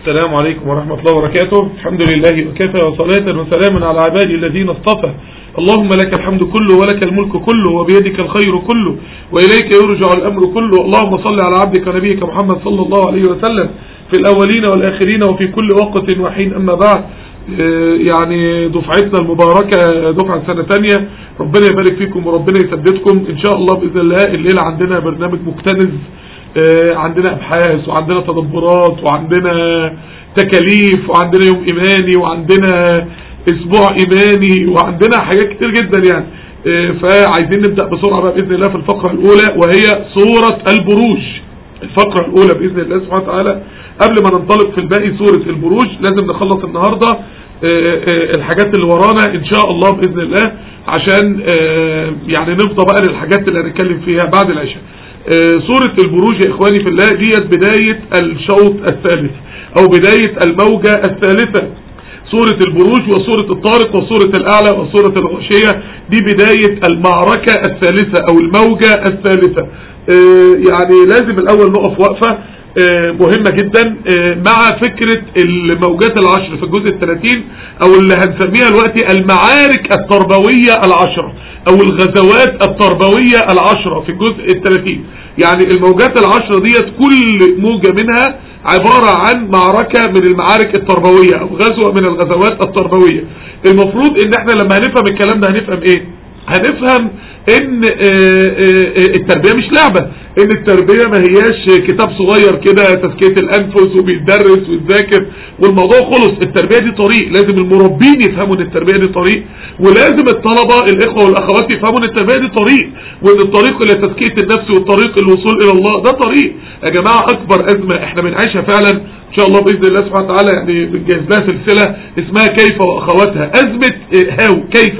السلام عليكم ورحمة الله وبركاته. الحمد لله وكفى وصلاة وسلاما على عبادي الذين اصطفى. اللهم لك الحمد كله ولك الملك كله وبيدك الخير كله وإليك يرجع الأمر كله. اللهم صل على عبدك ونبيك محمد صلى الله عليه وسلم في الأولين والآخرين وفي كل وقت وحين. أما بعد آه، يعني دفعتنا المباركة دفعة سنة تانية. ربنا يبارك فيكم وربنا يسددكم إن شاء الله بإذن الله الليلة عندنا برنامج مكتنز. عندنا أبحاث وعندنا تدبرات وعندنا تكاليف وعندنا يوم إيماني وعندنا أسبوع إيماني وعندنا حاجات كتير جدا يعني. آه، فعايزين نبدأ بسرعة بقى بإذن الله في الفقرة الأولى وهي سورة البروج. الفقرة الأولى بإذن الله سبحانه وتعالى. قبل ما ننطلق في الباقي سورة البروج لازم نخلص النهاردة آه، الحاجات اللي ورانا إن شاء الله بإذن الله عشان يعني نفضى بقى للحاجات اللي هنتكلم فيها بعد العشاء. سورة البروج يا إخواني في الله ديت بداية الشوط الثالث أو بداية الموجة الثالثة. سورة البروج وسورة الطارق وسورة الأعلى وسورة الغشية دي بداية المعركة الثالثة أو الموجة الثالثة. آه، يعني لازم الأول نقف وقفة آه، مهمة جدا. آه، مع فكرة الموجات العشر في الجزء الثلاثين أو اللي هنسميها دلوقتي المعارك التربوية العشرة أو الغزوات التربوية العشرة في الجزء الثلاثين. يعني الموجات العشرة ديت كل موجة منها عبارة عن معركة من المعارك التربوية أو غزوة من الغزوات التربوية. المفروض إن إحنا لما هنفهم الكلام ده هنفهم إيه؟ هنفهم إن آه، آه، آه، التربية مش لعبة. إن التربية ما هياش كتاب صغير كده تزكية الأنفس وبيتدرس ويتذاكر والموضوع خلص. التربية دي طريق. لازم المربين يفهموا إن التربية دي طريق ولازم الطلبة الإخوة والأخوات يفهموا إن التربية دي طريق وإن الطريق إلى تزكية النفس والطريق الوصول إلى الله ده طريق. يا جماعة أكبر أزمة إحنا بنعيشها فعلا إن شاء الله بإذن الله سبحانه وتعالى يعني بنجهز لها سلسلة اسمها كيف واخواتها أزمة آه، هاو كيف؟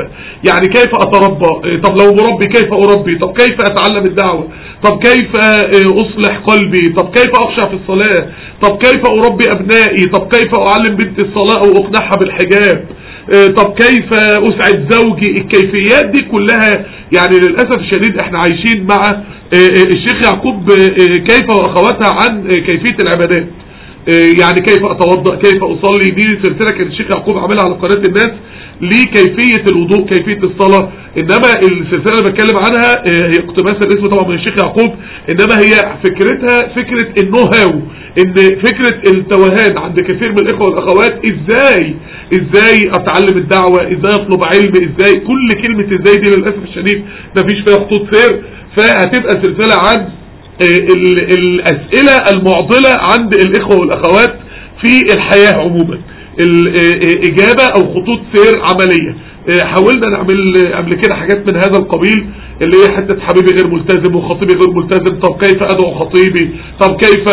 يعني كيف أتربى؟ آه، طب لو مربي كيف أربي؟ طب كيف أتعلم الدعوة؟ طب كيف آه، أصلح قلبي؟ طب كيف أخشع في الصلاة؟ طب كيف أربي أبنائي؟ طب كيف أعلم بنتي الصلاة وأقنعها بالحجاب؟ طب كيف أسعد زوجي؟ الكيفيات دي كلها يعني للأسف الشديد إحنا عايشين مع الشيخ يعقوب كيف واخواتها عن كيفية العبادات. يعني كيف أتوضأ كيف أصلي؟ دي سلسلة كان الشيخ يعقوب عاملها على قناة الناس لكيفية الوضوء كيفية الصلاة. إنما السلسلة اللي بتكلم عنها آه، هي اقتباس الاسم طبعا من الشيخ يعقوب إنما هي فكرتها فكرة النو هاو إن فكرة التوهان عند كثير من الإخوة والأخوات إزاي إزاي أتعلم الدعوة إزاي أطلب علم إزاي كل كلمة إزاي دي للأسف الشديد مفيش فيها خطوط سير. فهتبقى سلسلة عن الأسئلة المعضلة عند الإخوة والأخوات في الحياة عموما. الإجابة أو خطوط سير عملية. حاولنا نعمل قبل كده حاجات من هذا القبيل اللي هي حتة حبيبي غير ملتزم وخطيبي غير ملتزم. طب كيف أدعو خطيبي؟ طب كيف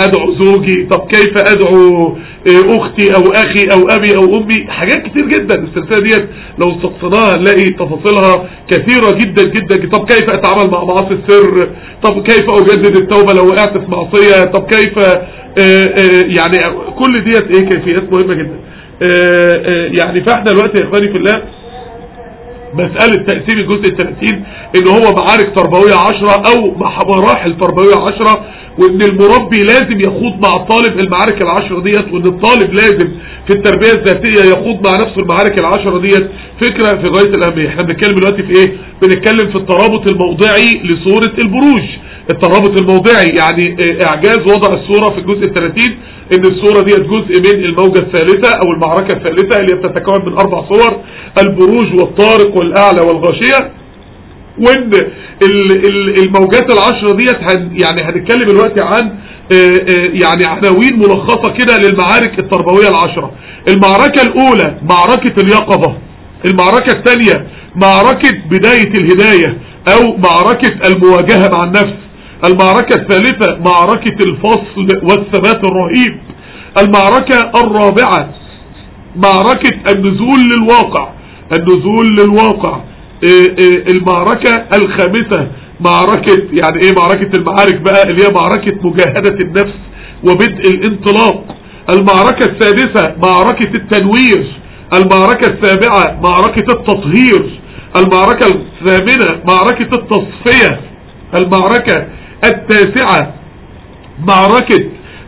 أدعو زوجي؟ طب كيف أدعو أختي أو أخي أو أبي أو أمي حاجات كتير جدا. السلسلة ديت لو استقصناها نلاقي تفاصيلها كثيرة جدا جدا. طب كيف أتعامل مع معاصي السر؟ طب كيف أجدد التوبة لو وقعت في معصية؟ طب كيف آه، آه، يعني كل ديت إيه كيفيات مهمة جدا. آه، يعني فإحنا دلوقتي يا إخواني في الله مسألة تقسيم الجزء الثلاثين إن هو معارك تربوية عشرة أو مراحل تربوية عشرة وإن المربي لازم يخوض مع الطالب المعارك العشرة ديت وإن الطالب لازم في التربية الذاتية يخوض مع نفسه المعارك العشرة ديت. فكرة في غاية الاهمية إحنا بنتكلم دلوقتي في إيه؟ بنتكلم في الترابط الموضعي لصورة البروج. الترابط الموضعي يعني إعجاز وضع الصورة في الجزء الثلاثين إن الصورة ديت جزء من الموجة الثالثة أو المعركة الثالثة اللي بتتكون من أربع صور البروج والطارق والأعلى والغاشية وإن الموجات العشرة ديت يعني هنتكلم دلوقتي عن آه، آه، يعني عناوين ملخصة كده للمعارك التربوية العشرة. المعركة الأولى معركة اليقظة. المعركة الثانية معركة بداية الهداية أو معركة المواجهة مع النفس. المعركة الثالثة معركة الفصل والثبات الرهيب. المعركة الرابعة معركة النزول للواقع. النزول للواقع. المعركة الخامسة معركة يعني إيه معركة المعارك بقى؟ اللي هي معركة مجاهدة النفس وبدء الانطلاق. المعركة السادسة معركة التنوير. المعركة السابعة معركة التطهير. المعركة الثامنة معركة التصفية. المعركة التاسعة معركة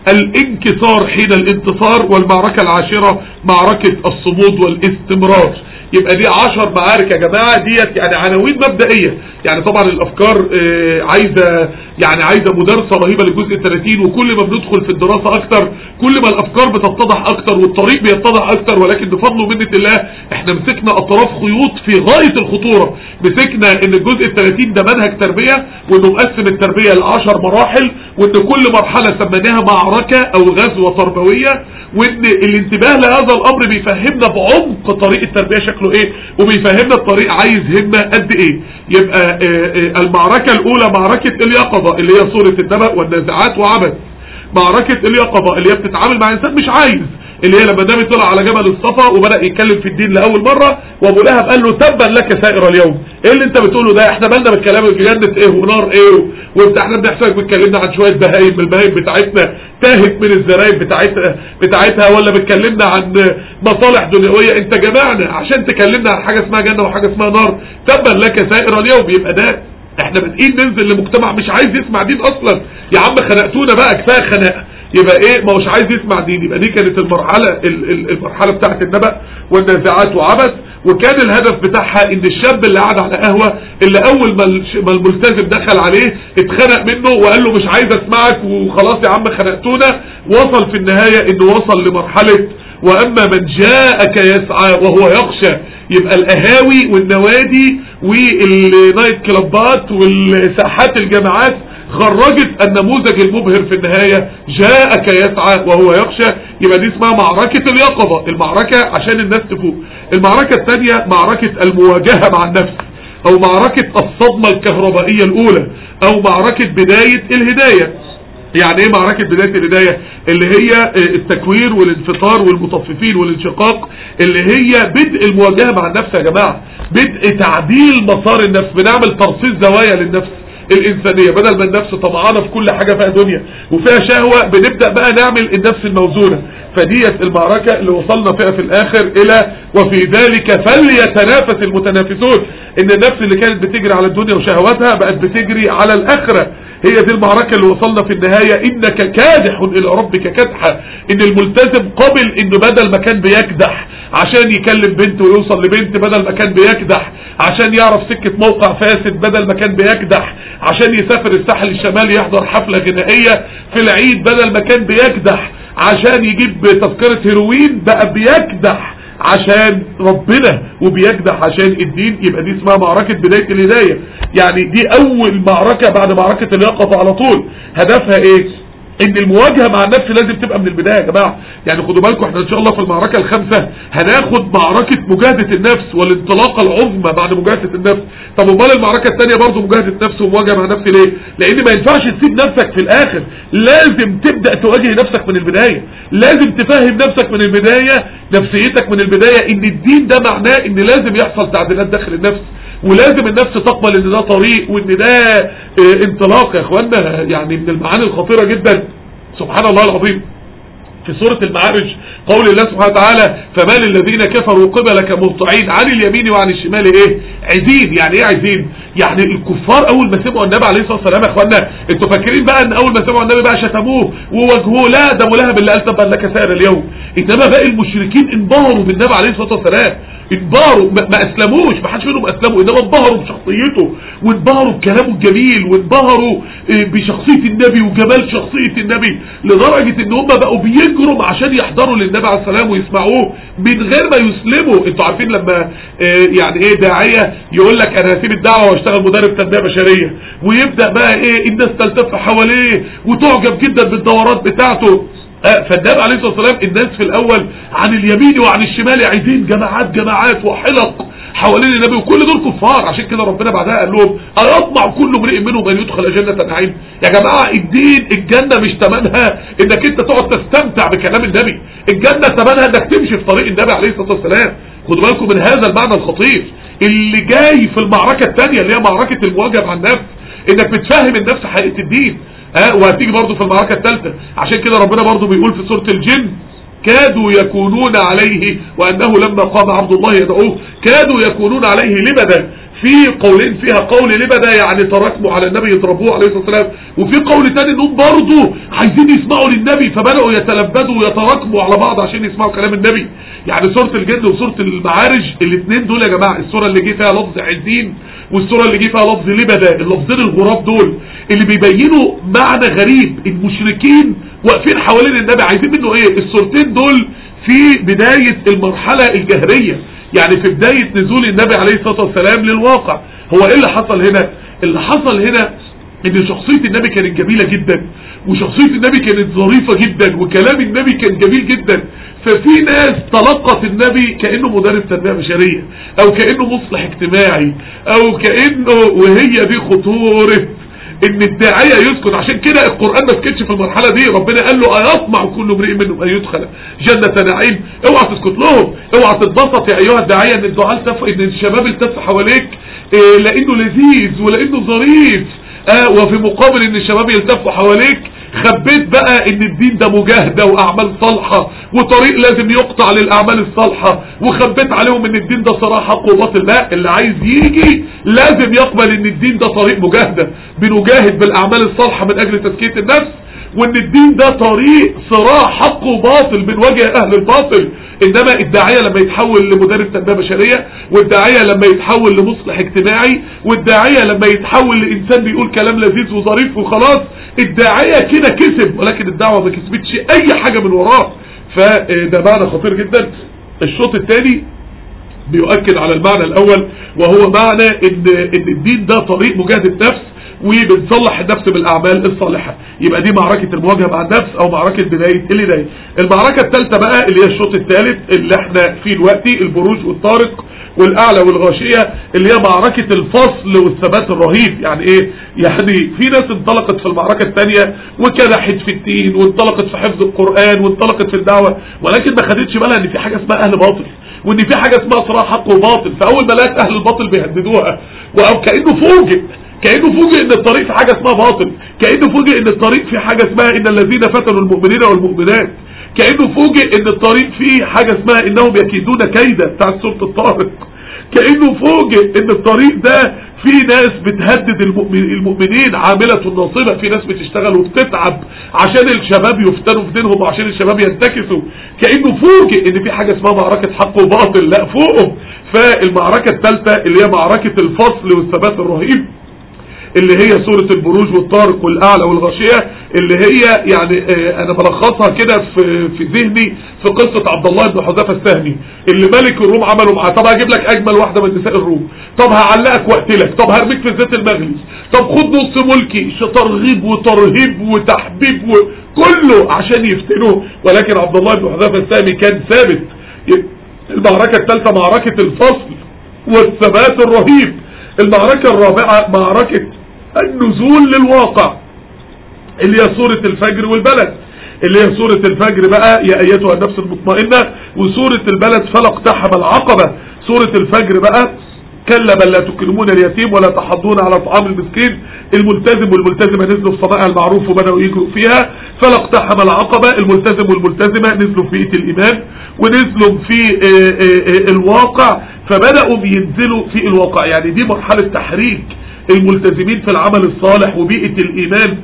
الانكسار حين الانتصار. والمعركة العاشرة معركة الصمود والاستمرار. يبقى دي عشر معارك يا جماعة ديت يعني عناوين مبدئية. يعني طبعا الأفكار آه، عايزة يعني عايزة مدارسة رهيبة للجزء 30 وكل ما بندخل في الدراسة أكتر كل ما الأفكار بتتضح أكتر والطريق بيتضح أكتر ولكن بفضل ومنة الله إحنا مسكنا أطراف خيوط في غاية الخطورة. مسكنا إن الجزء ال 30 ده منهج تربية وإنه مقسم التربية لعشر مراحل وإن كل مرحلة سميناها معركة أو غزوة تربوية وإن الانتباه لهذا الأمر بيفهمنا بعمق طريق التربية شكله إيه وبيفهمنا الطريق عايز همة قد إيه. يبقى آه، آه، المعركة الأولى معركة اليقظة اللي هي سورة النبأ والنازعات وعبث. معركة اليقظة اللي هي بتتعامل مع إنسان مش عايز. اللي هي لما النبي طلع على جبل الصفا وبدأ يتكلم في الدين لأول مرة وأبو لهب قال له تبا لك سائر اليوم. إيه اللي أنت بتقوله ده؟ إحنا مالنا بالكلام في جنة إيه ونار إيه وانت إحنا بنحسبك بتكلمنا عن شوية بهايم البهايم بتاعتنا تاهت من الزرايب بتاعتها بتاعتها ولا بتكلمنا عن مصالح دنيوية. إنت جمعنا عشان تكلمنا عن حاجة اسمها جنة وحاجة اسمها نار. تبا لك سائر اليوم. يبقى ده إحنا بادئين ننزل لمجتمع مش عايز يسمع دين أصلا. يا عم خنقتونا بقى كفاية خناقة. يبقى إيه؟ ما هوش عايز يسمع دين. يبقى دي كانت المرحلة ال- ال- المرحلة بتاعه النبأ والنازعات وعبث. وكان الهدف بتاعها إن الشاب اللي قاعد على قهوة اللي أول ما الملتزم دخل عليه اتخنق منه وقال له مش عايز أسمعك وخلاص يا عم خنقتونا. وصل في النهاية إنه وصل لمرحلة وأما من جاءك يسعى وهو يخشى يبقى القهاوي والنوادي والنايت كلابات والساحات الجامعات خرجت النموذج المبهر في النهاية. جاءك يسعى وهو يخشى. يبقى دي اسمها معركة اليقظة المعركة عشان الناس تفوق. المعركة الثانية معركة المواجهة مع النفس أو معركة الصدمة الكهربائية الأولى أو معركة بداية الهداية. يعني إيه معركة بداية الهداية؟ اللي هي التكوير والانفطار والمطففين والانشقاق اللي هي بدء المواجهة مع النفس يا جماعة. بدء تعديل مسار النفس بنعمل ترصيص زوايا للنفس الإنسانية. بدل ما النفس طمعانة في كل حاجة فيها دنيا وفيها شهوة بنبدأ بقى نعمل النفس الموزونة. فديت المعركة اللي وصلنا فيها في الآخر إلى وفي ذلك فليتنافس المتنافسون. إن النفس اللي كانت بتجري على الدنيا وشهواتها بقت بتجري على الآخرة. هي دي المعركة اللي وصلنا في النهاية. إنك كادح إلى ربك كدحة إن الملتزم قبل إنه بدل ما كان بيكدح عشان يكلم بنت ويوصل لبنت بدل ما كان بيكدح عشان يعرف سكة موقع فاسد بدل ما كان بيكدح عشان يسافر الساحل الشمالي يحضر حفلة غنائية في العيد بدل ما كان بيكدح عشان يجيب تذكرة هيروين بقى بيكدح. عشان ربنا وبيكدح عشان الدين يبقى دي اسمها معركة بداية الهداية. يعني دي أول معركة بعد معركة اليقظة على طول. هدفها إيه؟ إن المواجهة مع النفس لازم تبقى من البداية يا جماعة. يعني خدوا بالكم إحنا إن شاء الله في المعركة الخامسة هناخد معركة مجاهدة النفس والانطلاقة العظمى بعد مجاهدة النفس. طب أمال المعركة الثانية برضه مجاهدة النفس ومواجهة مع النفس ليه؟ لأن ما ينفعش تسيب نفسك في الآخر. لازم تبدأ تواجه نفسك من البداية. لازم تفهم نفسك من البداية نفسيتك من البداية إن الدين ده معناه إن لازم يحصل تعديلات داخل النفس. ولازم النفس تقبل إن ده طريق وإن ده آه انطلاق يا إخوانا يعني من المعاني الخطيرة جدا. سبحان الله العظيم. في سورة المعارج قول الله سبحانه وتعالى فما للذين كفروا قبلك مهطعين عن اليمين وعن الشمال إيه؟ عزين. يعني إيه عزين؟ يعني الكفار أول ما سمعوا النبي عليه الصلاة والسلام يا إخوانا أنتوا فاكرين بقى إن أول ما سمعوا النبي بقى شتموه وواجهوه؟ لا ده ملهب اللي قال تبا لك سائر اليوم. إنما باقي المشركين انبهروا بالنبي عليه الصلاة والسلام. انبهروا ما أسلموش. ما حدش منهم اسلموا إنما انبهروا بشخصيته وانبهروا بكلامه الجميل وانبهروا آه، بشخصية النبي وجمال شخصية النبي لدرجة إن هم بقوا بيجروا عشان يحضروا للنبي عليه السلام ويسمعوه من غير ما يسلموا. أنتوا عارفين لما آه، يعني إيه داعية؟ يقول لك أنا هسيب الدعوة وأشتغل مدرب تنمية بشرية. ويبدأ بقى إيه الناس تلتف حواليه وتعجب جدا بالدورات بتاعته. آه، فالنبي عليه الصلاة والسلام الناس في الأول عن اليمين وعن الشمال عايزين جماعات جماعات وحلق حوالين النبي وكل دول كفار. عشان كده ربنا بعدها قال لهم أيطمع كل امرئ منهم أن يدخل جنة النعيم يا جماعة الدين الجنة مش تمنها إنك أنت تقعد تستمتع بكلام النبي. الجنة تمنها إنك تمشي في طريق النبي عليه الصلاة والسلام. خدوا بالكم من هذا المعنى الخطير. اللي جاي في المعركة الثانية اللي هي معركة المواجهة مع النفس إنك بتفهم النفس حقيقة الدين. ها وهتيجي برضو في المعركة الثالثة. عشان كده ربنا برضو بيقول في سورة الجن كادوا يكونون عليه وأنه لما قام عبد الله يدعوه كادوا يكونون عليه لبدا. في قولين فيها قول لبدا يعني تراكموا على النبي يضربوه عليه الصلاة والسلام. وفي قول تاني إنهم برضه عايزين يسمعوا للنبي فبدأوا يتلبدوا ويتراكموا على بعض عشان يسمعوا كلام النبي. يعني سورة الجن وسورة المعارج الاثنين دول يا جماعة السورة اللي جه فيها لفظ عزين والسورة اللي جه فيها لفظ لبدا اللفظين الغراب دول اللي بيبينوا معنى غريب المشركين واقفين حوالين النبي عايزين منه إيه؟ الصورتين دول في بداية المرحلة الجهرية يعني في بداية نزول النبي عليه الصلاة والسلام للواقع. هو إيه اللي حصل هنا؟ اللي حصل هنا إن شخصية النبي كانت جميلة جدا وشخصية النبي كانت ظريفة جدا وكلام النبي كان جميل جدا. ففي ناس تلقت النبي كأنه مدرب تنمية بشرية أو كأنه مصلح اجتماعي أو كأنه وهي دي خطورة إن الداعية يسكت. عشان كده القرآن ما سكتش في المرحلة دي. ربنا قال له أيطمع كل امرئ منهم أن يدخل جنة نعيم؟ اوعى تسكت لهم اوعى تتبسط يا أيها الداعية إن الدعاء التف إن الشباب التف حواليك إيه لأنه لذيذ ولأنه ظريف. آه وفي مقابل إن الشباب يلتفوا حواليك خبيت بقى إن الدين ده مجاهدة وأعمال صالحة وطريق لازم يقطع للأعمال الصالحة وخبيت عليهم إن الدين ده صراحة وباطل لا اللي عايز يجي لازم يقبل إن الدين ده طريق مجاهدة بنجاهد بالأعمال الصالحة من أجل تزكية النفس وإن الدين ده طريق صراع حق وباطل من وجه أهل الباطل. إنما الداعية لما يتحول لمدرب تنمية بشرية والداعية لما يتحول لمصلح اجتماعي والداعية لما يتحول لإنسان بيقول كلام لذيذ وظريف وخلاص الداعية كده كسب ولكن الدعوة ما كسبتش أي حاجة من وراه. فده معنى خطير جدا. الشوط الثاني بيؤكد على المعنى الأول وهو معنى إن, إن الدين ده طريق مجاهدة نفس وبنصلح النفس بالأعمال الصالحة. يبقى دي معركة المواجهة مع النفس أو معركة بداية الهداية المعركة الثالثة بقى اللي هي الشوط الثالث اللي إحنا فيه دلوقتي البروج والطارق. والاعلى والغاشية اللي هي معركة الفصل والثبات الرهيب. يعني إيه؟ يعني في ناس انطلقت في المعركة الثانية وكدحت في الدين وانطلقت في حفظ القرآن وانطلقت في الدعوة ولكن ما خدتش بالها إن في حاجة اسمها أهل باطل وإن في حاجة اسمها صراع حق وباطل. فأول ما لقت أهل الباطل بيهددوها أو كأنه فوجئ كأنه فوجئ إن الطريق في حاجة اسمها باطل كأنه فوجئ إن الطريق في حاجة اسمها إن الذين فتنوا المؤمنين والمؤمنات. كأنه فوجئ إن الطريق فيه حاجة اسمها إنهم يكيدون كيدا بتاع سورة الطارق. كأنه فوجئ إن الطريق ده في ناس بتهدد المؤمنين عاملة ناصبة في ناس بتشتغل وبتتعب عشان الشباب يفتنوا في دينهم وعشان الشباب ينتكسوا. كأنه فوجئ إن في حاجة اسمها معركة حق وباطل. لا فوقهم. فالمعركة الثالثة اللي هي معركة الفصل والثبات الرهيب. اللي هي سورة البروج والطارق والأعلى والغاشية اللي هي يعني آه أنا بلخصها كده في في ذهني في قصة عبد الله بن حذافة السهمي اللي ملك الروم عمله معاه. طب هجيب لك أجمل واحدة من نساء الروم. طب هعلقك وأقتلك. طب هرميك في الزيت المغلي. طب خد نص ملكي. ترغيب وترهيب وتحبيب وكله عشان يفتنوه. ولكن عبد الله بن حذافة السهمي كان ثابت. المعركة الثالثة معركة الفصل والثبات الرهيب. المعركة الرابعة معركة النزول للواقع. اللي هي سورة الفجر والبلد. اللي هي سورة الفجر بقى يا أيتها النفس المطمئنة وسورة البلد فلق تحم العقبة. سورة الفجر بقى كلا بل لا تكرمون اليتيم ولا تحضون على طعام المسكين. الملتزم والملتزمة نزلوا في صنائع المعروف وبدأوا يجروا فيها. فلق تحم العقبة الملتزم والملتزمة نزلوا في الإيمان. ونزلوا في آآ آآ الواقع. فبدأوا ينزلوا في الواقع. يعني دي مرحلة تحريك. الملتزمين في العمل الصالح وبيئة الإيمان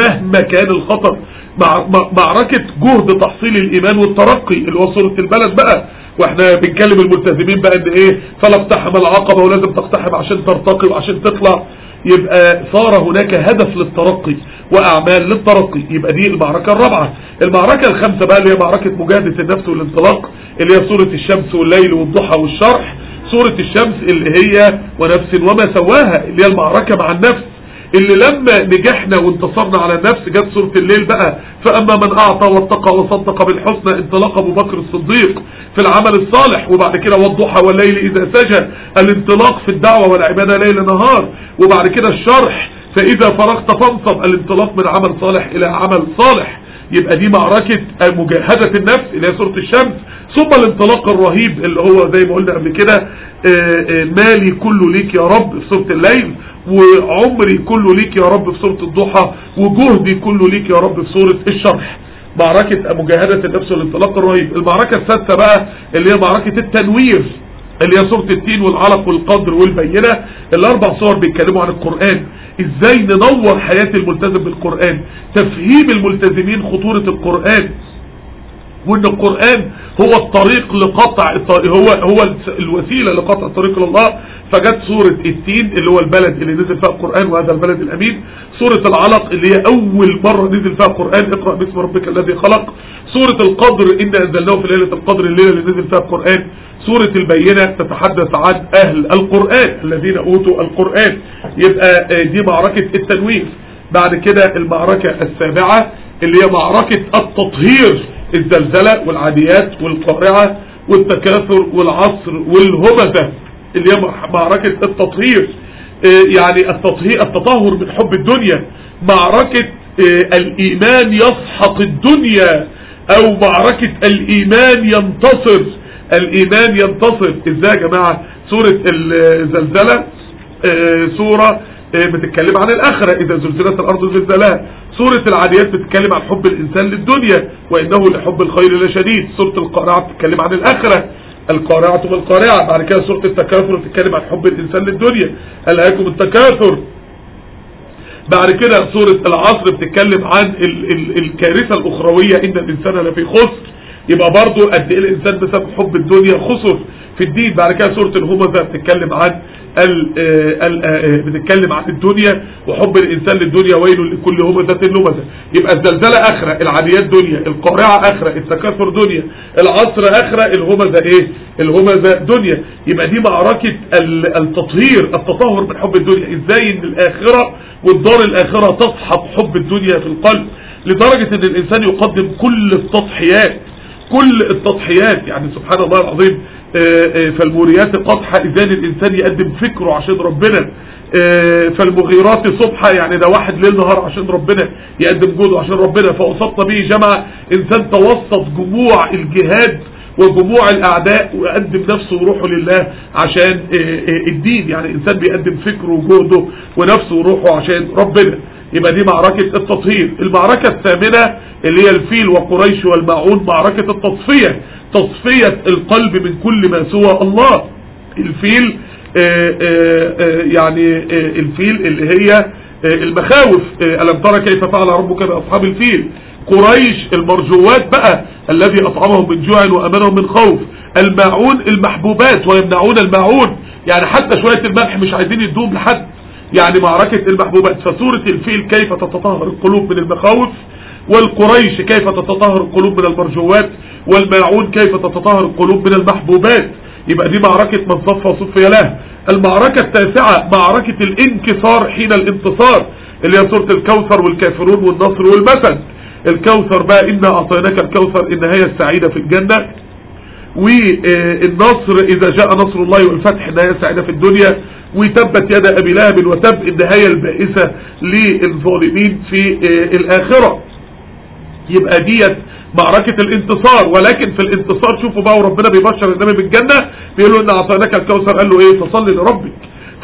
مهما كان الخطر. مع معركة جهد تحصيل الإيمان والترقي اللي هو صورة البلد بقى. وإحنا بنكلم الملتزمين بقى إن إيه؟ فلا اقتحم العقبة ولازم تقتحم عشان ترتقي وعشان تطلع. يبقى صار هناك هدف للترقي وأعمال للترقي. يبقى دي المعركة الرابعة. المعركة الخامسة بقى اللي هي معركة مجاهدة النفس والانطلاق اللي هي سورة الشمس والليل والضحى والشرح. سورة الشمس اللي هي ونفس وما سواها اللي هي المعركة مع النفس اللي لما نجحنا وانتصرنا على النفس جت سورة الليل بقى فأما من أعطى واتقى وصدق بالحسنى انطلق أبو بكر الصديق في العمل الصالح وبعد كده والضحى والليل إذا سجى الانطلاق في الدعوة والعبادة ليل نهار وبعد كده الشرح فإذا فرغت فانصب الانطلاق من عمل صالح إلى عمل صالح. يبقى دي معركة مجاهدة النفس اللي هي سورة الشمس ثم الانطلاق الرهيب اللي هو زي ما قلنا قبل كده آه، آه، مالي كله ليك يا رب في سورة الليل وعمري كله ليك يا رب في سورة الضحى وجهدي كله ليك يا رب في سورة الشرح معركة مجاهدة النفس والانطلاق الرهيب. المعركة السادسة بقى اللي هي معركة التنوير اللي هي سورة التين والعلق والقدر والبينة. الأربع صور بيتكلموا عن القرآن. إزاي ننور حياة الملتزم بالقرآن تفهيم الملتزمين خطورة القرآن وإن القرآن هو الطريق لقطع الط- هو هو الوسيلة لقطع الطريق لله فجت سورة التين اللي هو البلد اللي نزل فيها القرآن وهذا البلد الأمين. سورة العلق اللي هي أول مرة نزل فيها القرآن اقرأ باسم ربك الذي خلق. سورة القدر إن أنزلناه في ليلة القدر الليلة اللي نزل فيها القرآن. سورة البينة تتحدث عن أهل القرآن الذين أوتوا القرآن. يبقى آه، دي معركة التنوير بعد كده المعركة السابعة اللي هي معركة التطهير الزلزلة والعاديات والقارعة والتكاثر والعصر والهمزة اللي هي مع- معركة التطهير. آه، يعني التطهير التطهر من حب الدنيا. معركة آه، الإيمان يسحق الدنيا. أو معركة الإيمان ينتصر. الإيمان ينتصر. إزاي يا جماعة؟ سورة الزلزلة آه، سورة آه، بتتكلم عن الآخرة. إذا زلزلت الأرض زلزالها سورة العاديات بتتكلم عن حب الإنسان للدنيا وإنه لحب الخير لشديد. سورة القارعة بتتكلم عن الآخرة. القارعة ما القارعة بعد كده سورة التكاثر بتتكلم عن حب الإنسان للدنيا. ألهاكم التكاثر. بعد كده سورة العصر بتتكلم عن ال ال الكارثة الأخروية. إن الإنسان لفي خسر. يبقى برضو قد إيه الإنسان بسبب حب الدنيا خسر في الدين. بعد كده سورة الهمزة بتتكلم عن ال ال آه، بتتكلم عن الدنيا وحب الإنسان للدنيا. ويل لكل همزة لمزة يبقى الزلزلة آخرة العاديات دنيا القارعة آخرة التكاثر دنيا العصر آخرة الهمزة إيه؟ الهمزة دنيا. يبقى دي معركة ال- التطهير التطهر من حب الدنيا. إزاي إن الآخرة والدار الآخرة تصحب حب الدنيا في القلب؟ لدرجة إن الإنسان يقدم كل التضحيات كل التضحيات يعني سبحان الله العظيم آه، آه، فالموريات قطحة إذا الإنسان يقدم فكره عشان ربنا آه، فالمغيرات صبحة يعني ده واحد ليل نهار عشان ربنا يقدم جهده عشان ربنا. فوسطنا به جمع إنسان توسط جموع الجهاد وجموع الأعداء ويقدم نفسه وروحه لله عشان الدين. يعني إنسان بيقدم فكره وجهده ونفسه وروحه عشان ربنا. يبقى دي معركة التطهير. المعركة الثامنة اللي هي الفيل وقريش والماعون معركة التصفية تصفية القلب من كل ما سوى الله. الفيل آه، آه، آه، يعني الفيل اللي هي المخاوف. ألم ترى كيف فعل ربك بأصحاب الفيل؟ قريش المرجوات بقى الذي أطعمهم من جوع وأمنهم من خوف. الماعون المحبوبات ويمنعون الماعون. يعني حتى شوية الملح مش عايزين يدوم لحد. يعني معركة المحبوبات فسورة الفيل كيف تتطهر القلوب من المخاوف والقريش كيف تتطهر القلوب من المرجوات والماعون كيف تتطهر القلوب من المحبوبات. يبقى دي معركة من صف وصف له المعركة التاسعة معركة الانكسار حين الانتصار اللي هي سورة الكوثر والكافرون والنصر والمثل الكوثر بقى إنا أعطيناك الكوثر النهاية السعيدة في الجنة. والنصر إذا جاء نصر الله والفتح النهاية السعيدة في الدنيا. وتبت يد أبي لهب وتب النهاية البائسة للظالمين في آه، الآخرة. يبقى ديت معركة الانتصار. ولكن في الانتصار شوفوا بقى وربنا بيبشر النبي بالجنة بيقول له إن أعطيناك الكوثر. قال له إيه؟ فصلي لربك.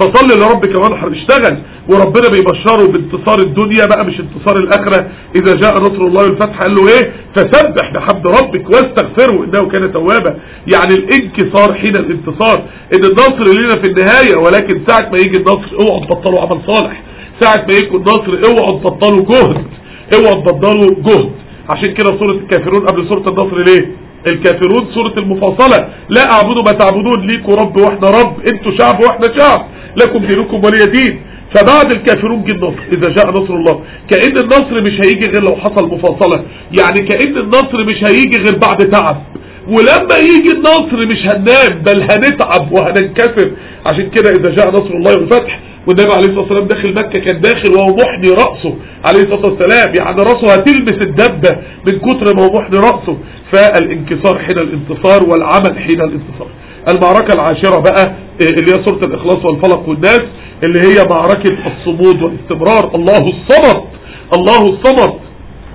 فصلي لربك وانحر اشتغل. وربنا بيبشره بانتصار الدنيا بقى مش انتصار الآخرة. إذا جاء نصر الله والفتح قال له إيه؟ فسبح بحمد ربك واستغفره إنه كان توابا. يعني الانكسار حين الانتصار إن النصر لنا في النهاية ولكن ساعة ما يجي النصر اوعوا تبطلوا عمل صالح. ساعة ما يجي النصر اوعوا تبطلوا جهد. اوعوا تبطلوا جهد. عشان كده سورة الكافرون قبل سورة النصر ليه؟ الكافرون سورة المفاصلة. لا اعبدوا ما تعبدون ليكوا رب وإحنا رب. أنتوا شعب وإحنا شعب. لكم دينكم ولي دين. فبعد الكافرون جه النصر إذا جاء نصر الله. كأن النصر مش هيجي غير لو حصل مفاصلة. يعني كأن النصر مش هيجي غير بعد تعب. ولما يجي النصر مش هننام بل هنتعب وهننكسر عشان كده إذا جاء نصر الله والفتح والنبي عليه الصلاة والسلام داخل مكة كان داخل وهو محني رأسه. عليه الصلاة والسلام يعني رأسه هتلمس الدبة من كتر ما هو محني رأسه. فالانكسار حين الانتصار والعمل حين الانتصار. المعركة العاشرة بقى اللي هي سورة الإخلاص والفلق والناس اللي هي معركة الصمود والاستمرار. الله الصمد الله الصمد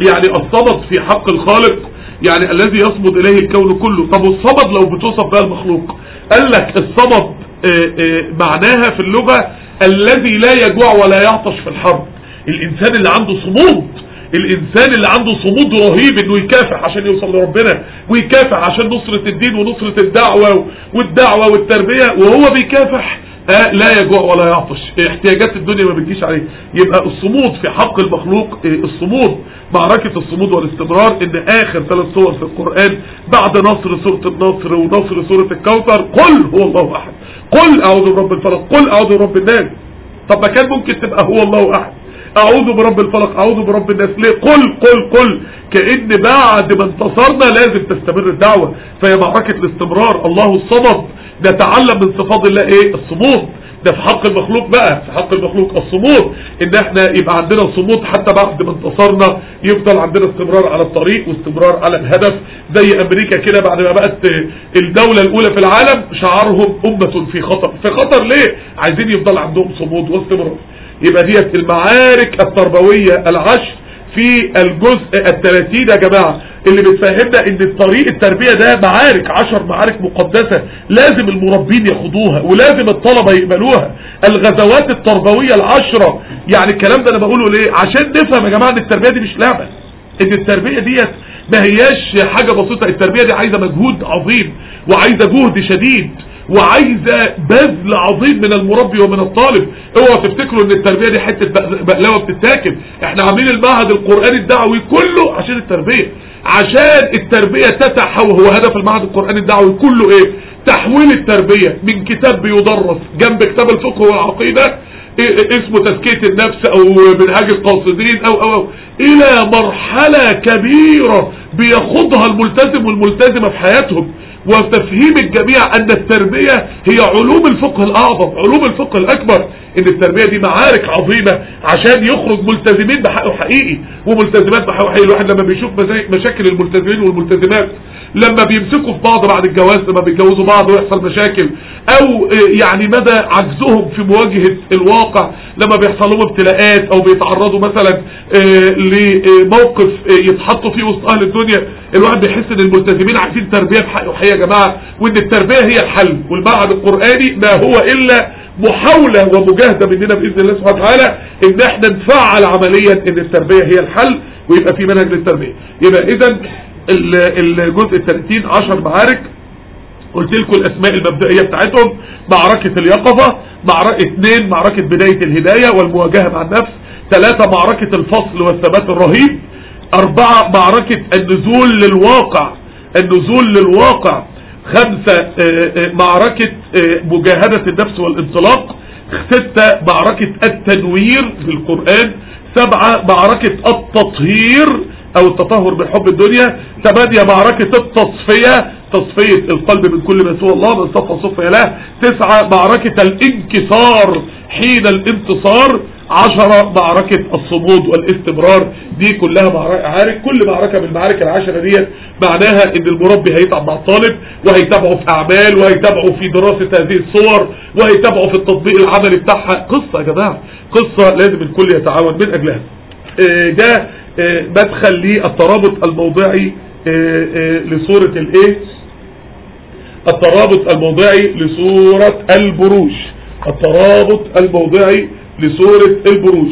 يعني الصمد في حق الخالق يعني الذي يصمد إليه الكون كله. طب والصمد لو بتوصف بها المخلوق قال لك الصمد آه، آه، معناها في اللغة الذي لا يجوع ولا يعطش في الحرب. الإنسان اللي عنده صمود الإنسان اللي عنده صمود رهيب إنه يكافح عشان يوصل لربنا ويكافح عشان نصرة الدين ونصرة الدعوة والدعوة والتربية وهو بيكافح آه لا يجوع ولا يعطش. احتياجات الدنيا ما بتجيش عليه. يبقى الصمود في حق المخلوق آه الصمود معركة الصمود والاستمرار إن آخر ثلاث صور في القرآن بعد نصر سورة النصر ونصر سورة الكوثر قل هو الله أحد. قل أعوذ برب الفلق قل أعوذ برب الناس. طب ما كان ممكن تبقى هو الله أحد. أعوذ برب الفلق أعوذ برب الناس. ليه؟ قل قل قل. كأن بعد ما انتصرنا لازم تستمر الدعوة. فهي معركة الاستمرار. الله الصمد. نتعلم من صفات الله إيه؟ الصمود. ده في حق المخلوق بقى. في حق المخلوق الصمود. إن إحنا يبقى عندنا صمود حتى بعد ما انتصرنا. يفضل عندنا استمرار على الطريق واستمرار على الهدف. زي أمريكا كده بعد ما بقت الدولة الأولى في العالم شعارهم أمة في خطر. في خطر ليه؟ عايزين يفضل عندهم صمود واستمرار. يبقى ديت المعارك التربوية العشر في الجزء الثلاثين يا جماعة. اللي بتفهمنا إن الطريق التربية ده معارك عشر معارك مقدسة لازم المربين ياخدوها ولازم الطلبة يقبلوها. الغزوات التربوية العشرة يعني الكلام ده أنا بقوله ليه؟ عشان نفهم يا جماعة إن التربية دي مش لعبة. إن التربية ديت ما هياش حاجة بسيطة. التربية دي عايزة مجهود عظيم وعايزة جهد شديد. وعايزة بذل عظيم من المربي ومن الطالب. اوعوا تفتكروا ان التربية دي حتة بقلاوة بتتاكل. إحنا عاملين المعهد القرآني الدعوي كله عشان التربية. عشان التربية تتحول هو هدف المعهد القرآني الدعوي كله إيه؟ تحويل التربية من كتاب بيدرس جنب كتاب الفقه والعقيدة اسمه تزكية النفس أو منهاج القاصدين أو أو, أو إلى مرحلة كبيرة بيخوضها الملتزم والملتزمة في حياتهم. وتفهيم الجميع أن التربية هي علوم الفقه الأعظم علوم الفقه الأكبر. إن التربية دي معارك عظيمة عشان يخرج ملتزمين بحقه حقيقي وملتزمات بحقه حقيقي. الواحد لما بيشوف مشاكل الملتزمين والملتزمات لما بيمسكوا في بعض بعد الجواز لما بيتجوزوا بعض ويحصل مشاكل أو يعني مدى عجزهم في مواجهة الواقع لما بيحصل لهم ابتلاءات أو بيتعرضوا مثلا لموقف يتحطوا فيه وسط أهل الدنيا الواحد بيحس إن الملتزمين عايزين تربية بحق وحقيقة يا جماعة وإن التربية هي الحل والمعهد القرآني ما هو إلا محاولة ومجاهدة مننا بإذن الله سبحانه وتعالى إن إحنا نفعل عمليا إن التربية هي الحل ويبقى في منهج للتربية. يبقى اذا الجزء الثلاثين عشر معارك قلت لكم الأسماء المبدئية بتاعتهم. معركة اليقظة معركة اثنين معركة بداية الهداية والمواجهة مع النفس. ثلاثة معركة الفصل والثبات الرهيب. أربعة معركة النزول للواقع. النزول للواقع. خمسة معركة مجاهدة النفس والانطلاق. ستة معركة التنوير في القرآن. سبعة معركة التطهير. أو التطهر من حب الدنيا ثمانية معركة التصفية تصفية القلب من كل ما سوى الله من صفى صفية له تسعة معركة الانكسار حين الانتصار عشرة معركة الصمود والاستمرار دي كلها معارك كل معركة من المعارك العشرة دي معناها إن المربي هيتعب مع الطالب وهيتابعه في أعمال وهيتابعه في دراسة هذه الصور وهيتابعه في التطبيق العملي بتاعها. قصة يا جماعة قصة لازم الكل يتعاون من أجلها. ده مدخل للترابط الموضعي لصورة الايه؟ الترابط الموضعي لصورة البروج. الترابط الموضعي لصورة البروج.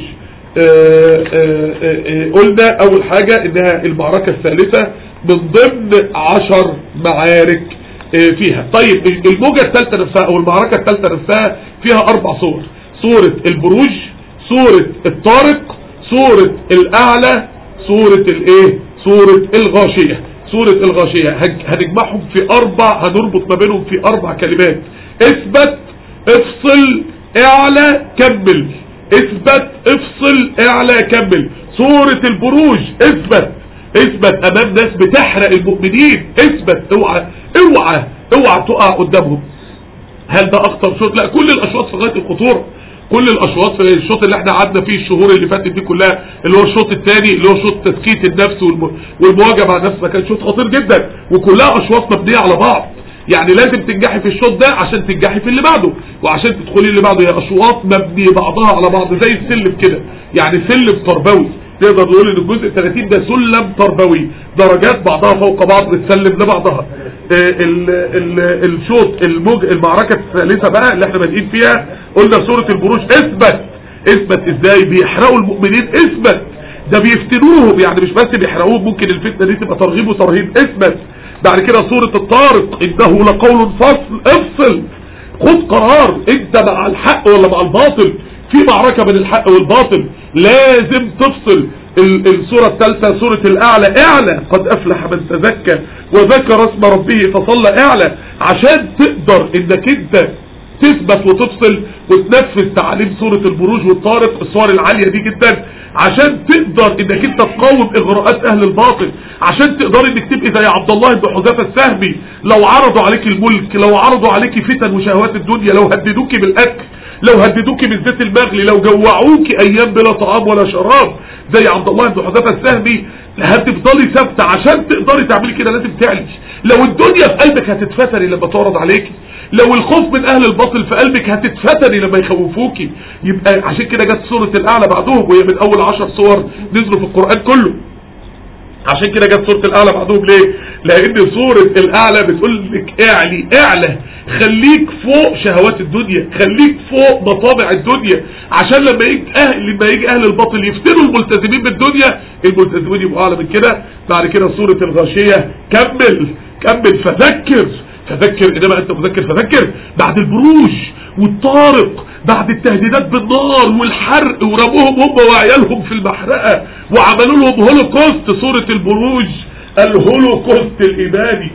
قلنا أول حاجة إنها المعركة الثالثة من ضمن عشر معارك فيها. طيب الموجة الثالثة نفسها أو المعركة الثالثة نفسها فيها أربع صور. صورة البروج صورة الطارق صورة الأعلى صورة الإيه؟ صورة الغاشية. صورة الغاشية. هنجمعهم في أربع هنربط ما بينهم في أربع كلمات. اثبت افصل اعلى كمل. اثبت افصل اعلى كمل. صورة البروج اثبت. اثبت أمام ناس بتحرق المؤمنين. اثبت. اوعى اوعى اوعى تقع قدامهم. هل ده أخطر شوط؟ لا كل الاشواط في غاية الخطورة. كل الأشواط في الشوط اللي إحنا قعدنا فيه الشهور اللي فاتت دي كلها اللي هو الشوط الثاني اللي هو شوط تزكية النفس والمواجهة مع النفس ده كان شوط خطير جدا. وكلها أشواط مبنية على بعض. يعني لازم تنجحي في الشوط ده عشان تنجحي في اللي بعده. وعشان تدخلي اللي بعده. هي أشواط مبني بعضها على بعض زي السلم كده. يعني سلم تربوي. تقدر تقول إن الجزء 30 ده سلم تربوي. درجات بعضها فوق بعض بتسلم لبعضها الشوط الموج المعركة الثالثة بقى اللي إحنا بادئين فيها. قلنا سورة البروج اثبت. اثبت إزاي؟ بيحرقوا المؤمنين. اثبت. ده بيفتنوهم. يعني مش بس بيحرقوهم ممكن الفتنة دي تبقى ترغيب وترهيب. اثبت. بعد كده سورة الطارق. إنه لقول فصل. افصل. خد قرار. انت مع الحق ولا مع الباطل؟ في معركة بين الحق والباطل. لازم تفصل. ال- السورة الثالثة سورة الأعلى. اعلى. قد أفلح من تزكى. وذكر اسم ربه فصلى اعلى عشان تقدر انك انت تثبت وتفصل وتنفذ تعاليم سورة البروج والطارق الصور العالية دي جدا عشان تقدر انك انت تقاوم اغراءات أهل الباطل عشان تقدر انك تبقي زي عبد الله بن حذافه السهمي لو عرضوا عليك الملك لو عرضوا عليك فتن وشهوات الدنيا لو هددوك بالأكل لو هددوك بالزيت المغلي لو جوعوك أيام بلا طعام ولا شراب زي عبد الله بن حذافه السهمي هتفضلي ثابتة عشان تقدري تعملي كده لازم تعلي. لو الدنيا في قلبك هتتفتري لما تعرض عليكي. لو الخوف من أهل الباطل في قلبك هتتفتري لما يخوفوكي. يبقى عشان كده جت سورة الأعلى بعدهم وهي من أول عشر صور نزلوا في القرآن كله. عشان كده جت سورة الأعلى بعدهم ليه؟ لأن سورة الأعلى بتقول لك اعلي اعلى. خليك فوق شهوات الدنيا خليك فوق مطامع الدنيا. عشان لما يجي أهل لما يجي أهل الباطل يفتنوا الملتزمين بالدنيا الملتزمين يبقوا أعلى من كده. بعد كده سورة الغاشية كمل كمل فذكر فذكر إنما أنت مذكر فذكر. بعد البروج والطارق بعد التهديدات بالنار والحرق ورموهم هم وعيالهم في المحرقة وعملوا لهم هولوكوست سورة البروج الهولوكوست الإيماني.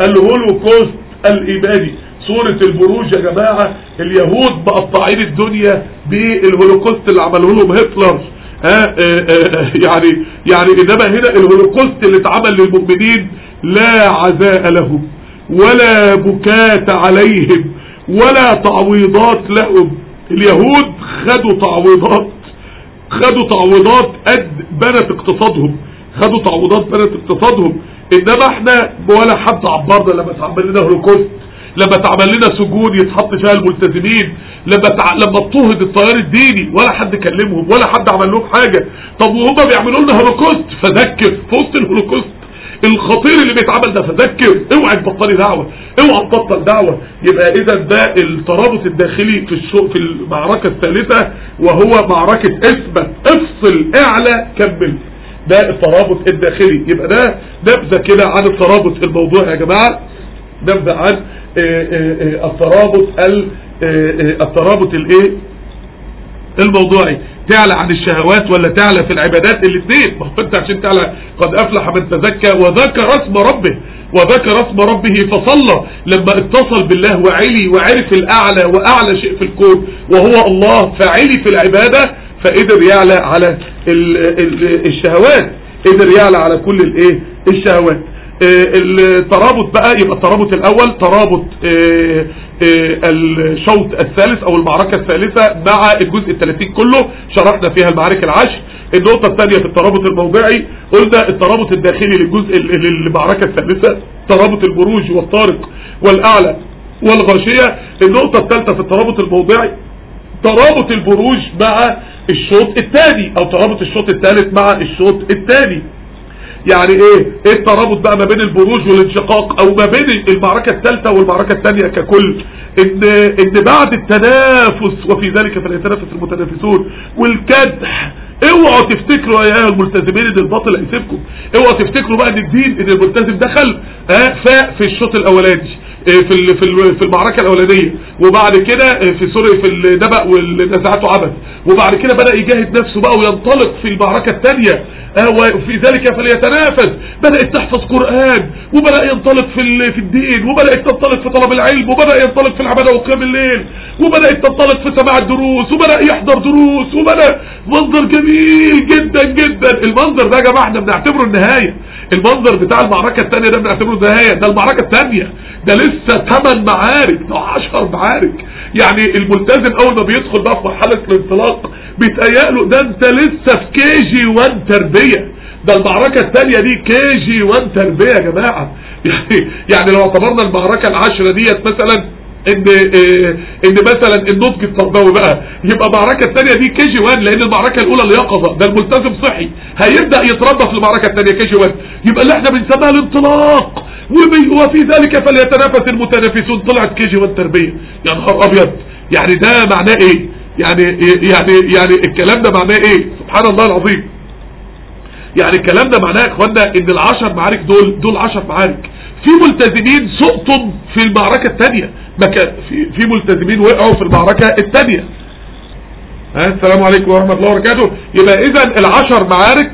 الهولوكوست الإيماني. سورة البروج يا جماعة اليهود مقطعين الدنيا بالهولوكوست اللي عملوه لهم هتلر. ها آه آه يعني يعني إنما هنا الهولوكوست اللي اتعمل للمؤمنين لا عزاء لهم ولا بكات عليهم ولا تعويضات لهم. اليهود خدوا تعويضات خدوا تعويضات قد بنت اقتصادهم خدوا تعويضات بنت اقتصادهم. إنما إحنا ولا حد عبرنا لما اتعمل لنا هولوكوست. لما اتعمل لنا سجون يتحط فيها الملتزمين لما تع... لما اضطهد التيار الديني ولا حد كلمهم ولا حد عمل لهم حاجة. طب وهم بيعملوا لنا هولوكوست؟ فذكر في وسط الهولوكوست. الخطير اللي بيتعمل ده فذكر. اوعى تبطلي دعوة. اوعى تبطل دعوة. يبقى إذا ده الترابط الداخلي في الشو في المعركة الثالثة وهو معركة إثبت. افصل اعلى كمل. ده الترابط الداخلي. يبقى ده نبذة كده عن الترابط الموضوع يا جماعة. نبذة عن الترابط الترابط الايه؟ الموضوعي. تعلى عن الشهوات ولا تعلى في العبادات؟ الاثنين. ما انت عشان تعلى قد أفلح من تزكى وذكر اسم ربه وذكر اسم ربه فصلى. لما اتصل بالله وعلي وعرف الأعلى وأعلى شيء في الكون وهو الله فعلي في العبادة فقدر يعلى على ال ال الشهوات. قدر يعلى على كل الايه؟ الشهوات. الترابط بقى يبقى الترابط الأول ترابط آه آه الشوط الثالث أو المعركة الثالثة مع الجزء الثلاثين كله. شرحنا فيها المعارك العشر. النقطة الثانية في الترابط الموضعي قلنا الترابط الداخلي للجزء للمعركة الثالثة ترابط البروج والطارق والأعلى والغاشية. النقطة الثالثة في الترابط الموضعي ترابط البروج مع الشوط الثاني أو ترابط الشوط الثالث مع الشوط الثاني. يعني إيه؟ إيه الترابط بقى ما بين البروج والانشقاق أو ما بين المعركة الثالثة والمعركة الثانية ككل؟ ان إن بعد التنافس وفي ذلك فليتنافس المتنافسون. والكدح اوعوا تفتكروا يا الملتزمين إن الباطل هيسيبكم. اوعوا تفتكروا بقى إن الدين إن الملتزم دخل آه في الشوط الأولاني. في في في المعركة الأولانية. وبعد كده في سوري في النبأ والنزعات وعبث وبعد كده بدأ يجاهد نفسه بقى وينطلق في المعركة الثانية. وفي ذلك فليتنافس. بدأت تحفظ قرآن. وبدأ ينطلق في في الدين. وبدأت تنطلق في طلب العلم. وبدأ ينطلق في العبادة وقيام الليل. وبدأت تنطلق في سماع الدروس. وبدأ يحضر دروس. وبدأ منظر جميل جدا جدا. المنظر ده يا جماعة إحنا بنعتبره النهاية. المنظر بتاع المعركة الثانية ده بنعتبره النهاية ده المعركة الثانية. ده لسه 8 معارك ده 10 معارك. يعني الملتزم أول ما بيدخل بقى في مرحلة الانطلاق بيتهيأ له ده أنت لسه في كي جي 1 تربية. ده المعركة الثانية دي كي جي 1 تربية يا جماعة. يعني يعني لو اعتبرنا المعركة العاشرة ديت مثلا إن آه إن مثلا النضج التربوي بقى يبقى المعركه الثانية دي KG 1 لأن المعركة الأولى اليقظه ده الملتزم صحي هيبدأ يتربى في المعركه الثانية KG 1 يبقى اللي إحنا بنسميها الانطلاق وفي ذلك فليتنافس المتنافسون طلعت KG 1 تربية. يا نهار أبيض! يعني ده معناه إيه؟ يعني يعني يعني الكلام ده معناه إيه؟ سبحان الله العظيم. يعني الكلام ده معناه يا إخوانا إن العشر معارك دول دول عشر معارك. في ملتزمين سقطوا في المعركة الثانية. في ملتزمين وقعوا في المعركة الثانية. السلام عليكم ورحمة الله وبركاته. يبقى إذا العشر معارك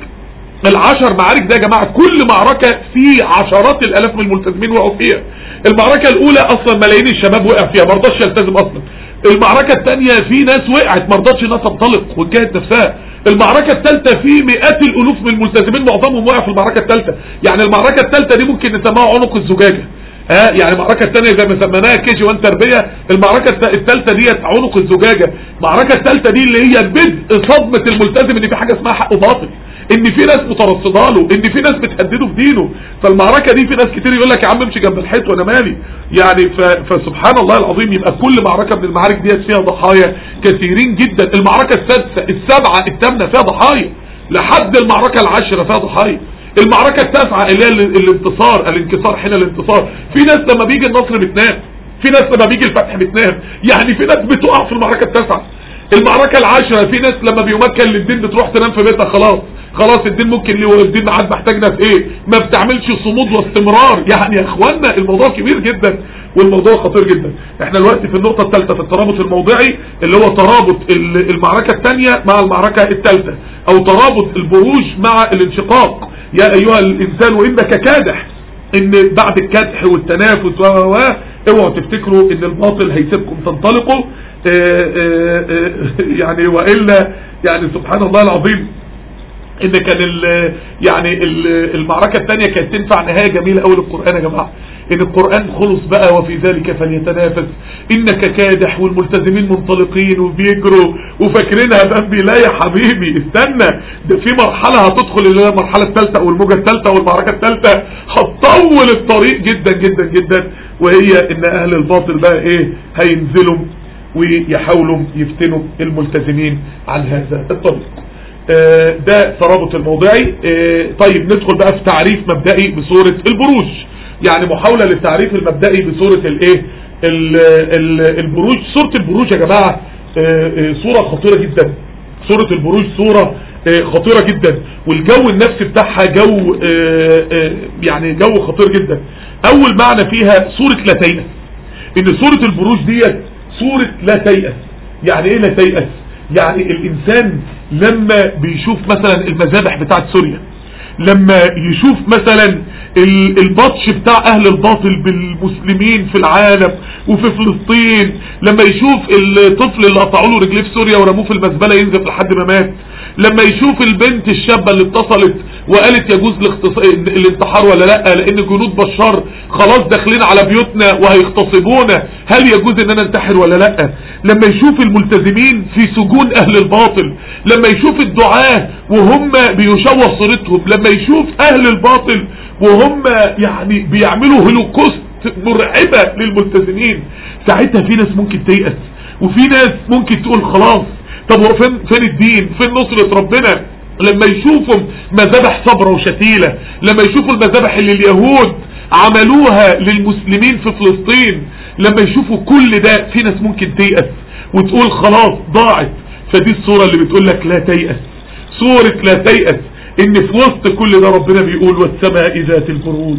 العشر معارك ده يا جماعة كل معركة في عشرات الآلاف من الملتزمين وقعوا فيها. المعركة الأولى أصلا ملايين الشباب وقع فيها ما رضاش يلتزم أصلا. المعركة الثانية في ناس وقعت ما رضتش ناس تنطلق وجهت نفسها المعركة الثالثة في مئات الألوف من الملتزمين معظمهم وقع في المعركة الثالثة. يعني المعركة الثالثة دي ممكن نسميها عنق الزجاجة. ها؟ يعني المعركة الثانية زي ما سميناها كي جي 1 تربية المعركة الثالثة ديت عنق الزجاجة. المعركة الثالثة دي اللي هي بدء صدمة الملتزم إن في حاجة اسمها حق وباطل إن في ناس مترصده له إن في ناس بتهدده في دينه. فالمعركة دي في ناس كتير يقول لك يا عم امشي جنب الحيط وأنا مالي. يعني. فسبحان الله العظيم يبقى كل معركة من المعارك ديت فيها ضحايا كثيرين جدا. المعركة السادسة السابعة الثامنة فيها ضحايا. لحد المعركة العاشرة فيها ضحايا. المعركة التاسعة اللي هي ال- الانتصار الانكسار حين الانتصار. في ناس لما بيجي النصر بتنام في ناس لما بيجي الفتح بتنام يعني في ناس بتقع في المعركة التاسعة. المعركة العاشرة في ناس لما بيمكن للدين بتروح تنام في بيتها خلاص. خلاص الدين ممكن ليه الدين عاد محتاجنا في إيه؟ ما بتعملش صمود واستمرار. يعني يا اخوانا الموضوع كبير جدا والموضوع خطير جدا. إحنا دلوقتي في النقطة الثالثة في الترابط الموضعي اللي هو ترابط ال- المعركة الثانية مع المعركة الثالثة أو ترابط البروج مع الانشقاق. يا أيها الإنسان وإنك كادح إن بعد الكدح والتنافس و و و اوعوا تفتكروا إن الباطل هيسيبكم تنطلقوا. آه، آه، آه، يعني وإلا يعني سبحان الله العظيم ان كان يعني ال- المعركة الثانية كانت تنفع نهاية جميلة قوي للقرآن يا جماعة. إن القرآن خلص بقى وفي ذلك فليتنافس. إنك كادح والملتزمين منطلقين وبيجروا وفاكرينها بامبي لا يا حبيبي استنى. ده في مرحلة هتدخل اللي هي المرحلة الثالثة أو الموجة الثالثة والمعركة الثالثة. هتطول الطريق جدا جدا جدا. وهي إن أهل الباطل بقى إيه؟ هينزلوا ويحاولوا يفتنوا الملتزمين عن هذا الطريق. ده ترابط الموضعي. آه، طيب ندخل بقى في تعريف مبدئي بصورة البروج. يعني محاولة للتعريف المبدئي بصورة الايه؟ ال- ال- البروج. سورة البروج يا جماعة آه، آه، سورة خطيرة جدا. سورة البروج سورة آه، خطيرة جدا. والجو النفسي بتاعها جو آه، آه، يعني جو خطير جدا. أول معنى فيها سورة لا تيأس. إن سورة البروج ديت سورة لا تيأس. يعني إيه لا تيأس؟ يعني الإنسان لما بيشوف مثلا المذابح بتاعت سوريا لما يشوف مثلا ال- البطش بتاع أهل الباطل بالمسلمين في العالم وفي فلسطين لما يشوف الطفل اللي قطعوا له رجليه في سوريا ورموه في المزبلة ينزف لحد ما مات لما يشوف البنت الشابة اللي اتصلت وقالت يجوز الانتحار ولا لأ لأن جنود بشار خلاص داخلين على بيوتنا وهيغتصبونا هل يجوز إن أنا انتحر ولا لأ؟ لما يشوف الملتزمين في سجون أهل الباطل لما يشوف الدعاة وهم بيشوه صورتهم لما يشوف أهل الباطل وهم يعني بيعملوا هولوكوست مرعبة للملتزمين ساعتها في ناس ممكن تيأس وفي ناس ممكن تقول خلاص طب فين فين الدين؟ فين نصرة ربنا؟ لما يشوفوا مذابح صبرة وشتيلة لما يشوفوا المذابح اللي اليهود عملوها للمسلمين في فلسطين لما يشوفوا كل ده في ناس ممكن تيأس وتقول خلاص ضاعت. فدي الصورة اللي بتقول لك لا تيأس. صورة لا تيأس إن في وسط كل ده ربنا بيقول والسماء ذات البروج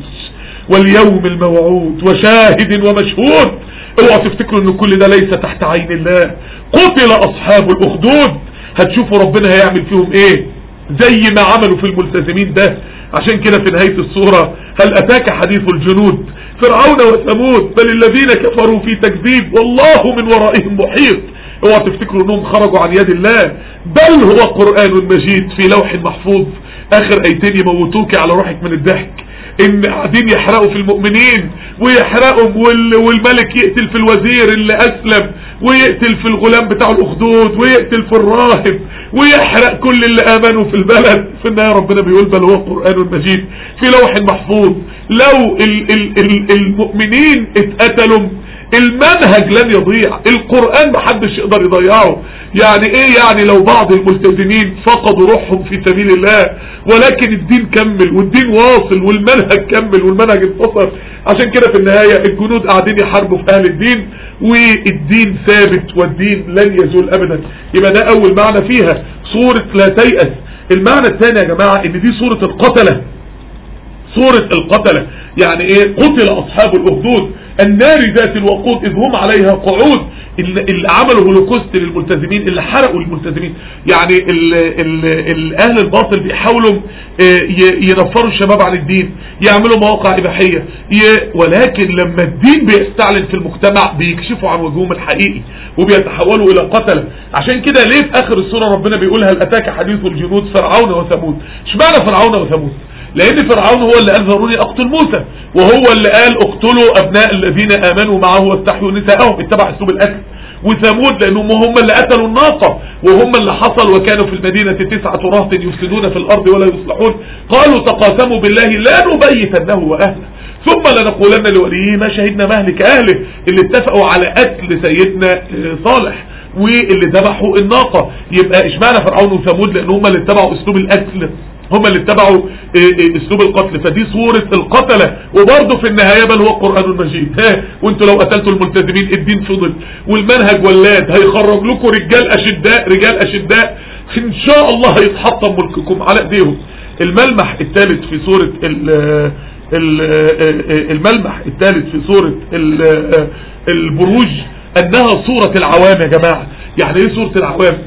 واليوم الموعود وشاهد ومشهود. اوعوا تفتكروا إن كل ده ليس تحت عين الله. قتل أصحاب الأخدود. هتشوفوا ربنا هيعمل فيهم إيه؟ زي ما عملوا في الملتزمين ده. عشان كده في نهاية الصورة هل أتاك حديث الجنود فرعون وثمود بل الذين كفروا في تكذيب والله من ورائهم محيط. اوعوا تفتكروا انهم خرجوا عن يد الله بل هو قرآن مجيد في لوح محفوظ. آخر آيتين يموتوك على روحك من الضحك. إن قاعدين يحرقوا في المؤمنين ويحرقهم وال... والملك يقتل في الوزير اللي أسلم ويقتل في الغلام بتاع الأخدود ويقتل في الراهب ويحرق كل اللي آمنوا في البلد. في النهاية ربنا بيقول بل هو قرآن مجيد في لوح محفوظ. لو ال... ال... ال... المؤمنين اتقتلوا المنهج لن يضيع القرآن محدش يقدر يضيعه. يعني إيه يعني لو بعض الملتزمين فقدوا روحهم في سبيل الله ولكن الدين كمل والدين واصل والمنهج كمل والمنهج انتصر. عشان كده في النهاية الجنود قاعدين يحاربوا في أهل الدين والدين ثابت والدين لن يزول ابدا. يبقى ده أول معنى فيها صورة لا تيأس. المعنى الثاني يا جماعة إن دي صورة القتلة. سورة القتلة. يعني إيه؟ قتل أصحاب الأخدود. النار ذات الوقود إذ هم عليها قعود. اللي عملوا هولوكوست للملتزمين اللي حرقوا الملتزمين. يعني ال ال الأهل الباطل بيحاولوا آه، ينفروا الشباب عن الدين يعملوا مواقع إباحية. ي- ولكن لما الدين بيستعلن في المجتمع بيكشفوا عن وجههم الحقيقي وبيتحولوا إلى قتلة. عشان كده ليه في آخر السورة ربنا بيقول هل أتاك حديث الجنود فرعون وثمود؟ اشمعنى فرعون وثمود؟ لأن فرعون هو اللي قال ذروني اقتل موسى وهو اللي قال اقتلوا ابناء الذين آمنوا معه واستحيوا نساءهم اتبع اسلوب القتل. وثمود لانهم هم اللي قتلوا الناقة وهم اللي حصل وكانوا في المدينة تسعة رهط يفسدون في الأرض ولا يصلحون. قالوا تقاسموا بالله لا نبيتنه وأهله. ثم لنقولن لوليه ما شهدنا مهلك أهله اللي اتفقوا على قتل سيدنا آه، صالح واللي ذبحوا الناقة. يبقى إشمعنى فرعون وثمود لأن هم اللي اتبعوا أسلوب القتل هم اللي اتبعوا أسلوب القتل. فدي صورة القتلة. وبرضه في النهاية بل هو القرآن المجيد ها وانتوا لو قتلتوا الملتزمين الدين فضل. والمنهج ولاد هيخرج لكم رجال أشداء رجال أشداء. إن شاء الله هيتحطم ملككم على إيديهم. الملمح الثالث في سورة ال ال- الملمح الثالث في سورة ال- البروج أنها سورة العوام يا جماعة. يعني إيه سورة العوام؟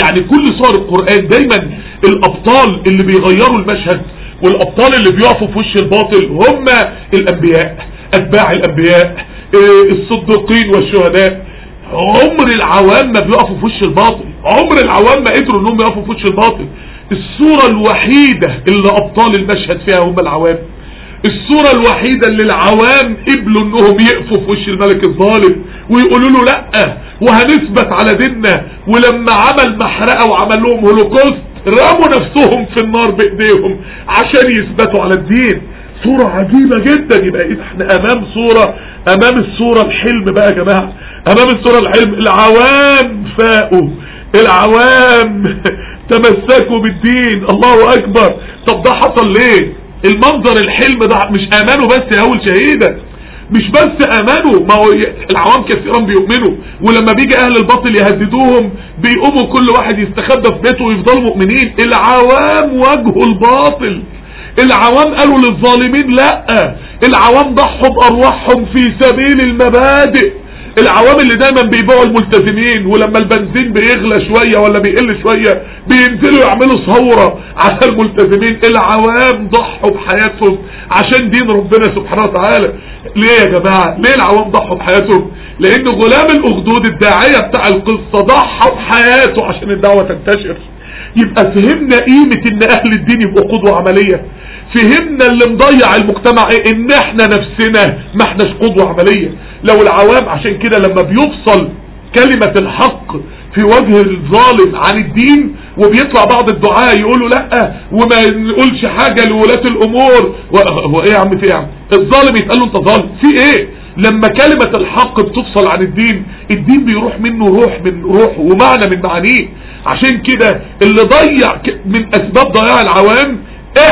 يعني كل صور القرآن دايما الأبطال اللي بيغيروا المشهد والابطال اللي بيقفوا في وش الباطل هم الانبياء اتباع الانبياء إيه، الصديقين والشهداء. عمر العوام ما بيقفوا في وش الباطل عمر العوام ما قدروا إنهم يقفوا في وش الباطل. الصورة الوحيدة اللي أبطال المشهد فيها هم العوام. الصورة الوحيدة اللي العوام قبلوا إنهم يقفوا في وش الملك الظالم ويقولوا له لأ وهنثبت على ديننا. ولما عمل محرقة وعمل لهم هولوكوست رموا نفسهم في النار بإيديهم عشان يثبتوا على الدين. صورة عجيبة جدا. يبقى إيه؟ إحنا أمام صورة أمام الصورة الحلم بقى يا جماعة. أمام الصورة الحلم. العوام فاقوا. العوام تمسكوا بالدين. الله أكبر. طب ده حصل ليه؟ المنظر الحلم ده مش أمانه بس يا أول شهيدة. مش بس امانوا ما هو العوام كثيرا بيؤمنوا. ولما بيجي أهل الباطل يهددوهم بيقوموا كل واحد يستخبى في بيته ويفضلوا مؤمنين. العوام واجهوا الباطل. العوام قالوا للظالمين لا. العوام ضحوا بأرواحهم في سبيل المبادئ. العوام اللي دايما بيبيعوا الملتزمين ولما البنزين بيغلى شوية ولا بيقل شوية بينزلوا يعملوا ثورة على الملتزمين. العوام ضحوا بحياتهم عشان دين ربنا سبحانه وتعالى. ليه يا جماعة؟ ليه العوام ضحوا بحياتهم؟ لأن غلام الأخدود الداعية بتاع القصة ضحى بحياته عشان الدعوة تنتشر. يبقى فهمنا قيمة إن أهل الدين يبقوا قدوة عملية. فهمنا اللي مضيع المجتمع إيه؟ إن إحنا نفسنا ما إحناش قدوة عملية. لو العوام عشان كده لما بيفصل كلمة الحق في وجه الظالم عن الدين وبيطلع بعض الدعاء يقولوا لأ وما نقولش حاجة لولاة الأمور هو إيه يا عم في إيه يا عم؟ الظالم يتقال له أنت ظالم. في إيه؟ لما كلمة الحق بتفصل عن الدين الدين بيروح منه روح من روحه ومعنى من معانيه. عشان كده اللي ضيع من أسباب ضياع العوام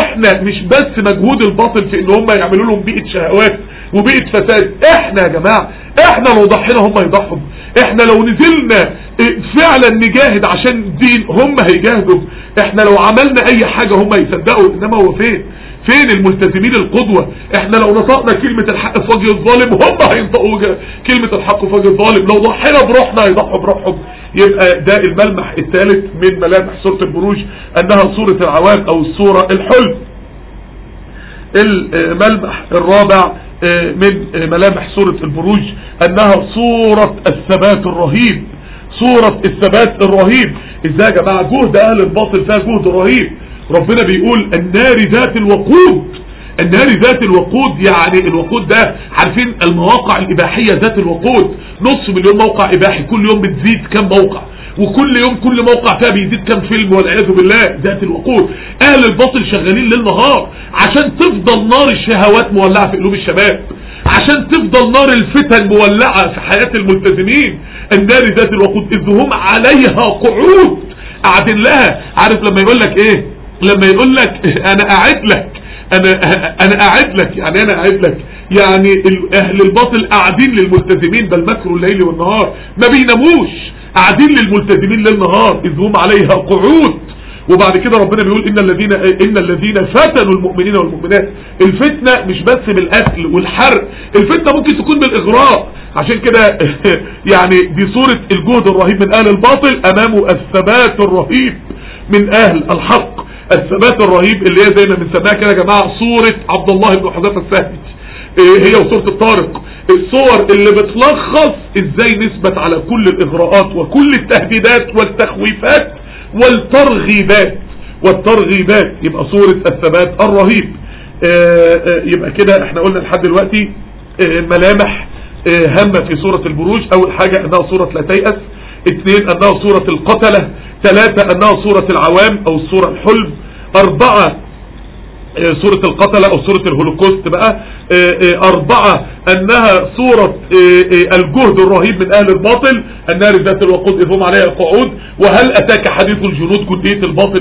إحنا مش بس مجهود الباطل في إن هم يعملوا لهم بيئة شهوات. وبيئة فساد. إحنا يا جماعة إحنا لو ضحينا هم يضحوا إحنا لو نزلنا آه، فعلا نجاهد عشان الدين هم هيجاهدوا. إحنا لو عملنا أي حاجة هم يصدقوا إنما هو فين؟ فين الملتزمين القدوة؟ إحنا لو نطقنا كلمة الحق في وجه الظالم هم هينطقوا كلمة الحق في وجه الظالم. لو ضحينا بروحنا هيضحوا بروحهم. يبقى ده الملمح الثالث من ملامح سورة البروج أنها سورة العوام أو السورة الحلم. الملمح الرابع آه، من آه، ملامح سورة البروج أنها سورة الثبات الرهيب. سورة الثبات الرهيب. إزاي يا جماعة؟ جهد أهل الباطل فيها جهد رهيب. ربنا بيقول النار ذات الوقود. النار ذات الوقود يعني الوقود ده عارفين المواقع الإباحية ذات الوقود. نص مليون موقع إباحي كل يوم بتزيد كم موقع. وكل يوم كل موقع فيها بيزيد كام فيلم والعياذ بالله ذات الوقود. أهل الباطل شغالين ليل نهار عشان تفضل نار الشهوات مولعة في قلوب الشباب عشان تفضل نار الفتن مولعة في حياة الملتزمين. النار ذات الوقود إذ هم عليها قعود. قاعدين لها عارف لما يقول لك إيه؟ لما يقول لك أنا قاعد لك. أنا أنا قاعد لك. يعني أنا قاعد لك؟ يعني أهل الباطل قاعدين للملتزمين بل مكروا الليل والنهار. ما بيناموش. قاعدين للملتزمين ليل نهار إذ هم عليها قعود. وبعد كده ربنا بيقول إن الذين إن الذين فتنوا المؤمنين والمؤمنات. الفتنة مش بس بالقتل والحرق الفتنة ممكن تكون بالاغراء عشان كده يعني دي صورة الجهد الرهيب من أهل الباطل امامه الثبات الرهيب من أهل الحق. الثبات الرهيب اللي هي زي ما بنسميها كده يا جماعة صورة عبد الله بن حذيفه السهمي إيه هي وصورة الطارق؟ الصور اللي بتلخص إزاي نثبت على كل الإغراءات وكل التهديدات والتخويفات والترغيبات. والترغيبات يبقى سورة الثبات الرهيب. آه، آه، يبقى كده إحنا قلنا لحد دلوقتي آه، ملامح هامة في سورة البروج. أول حاجة أنها سورة لا تيأس. اثنين أنها سورة القتلة. ثلاثة أنها سورة العوام أو السورة الحلم. أربعة سورة القتلة أو سورة الهولوكوست بقى. آه، آه، أربعة أنها سورة آه، آه، الجهد الرهيب من أهل الباطل النار ذات الوقود إذ هم عليها قعود وهل أتاك حديث الجنود جندية الباطل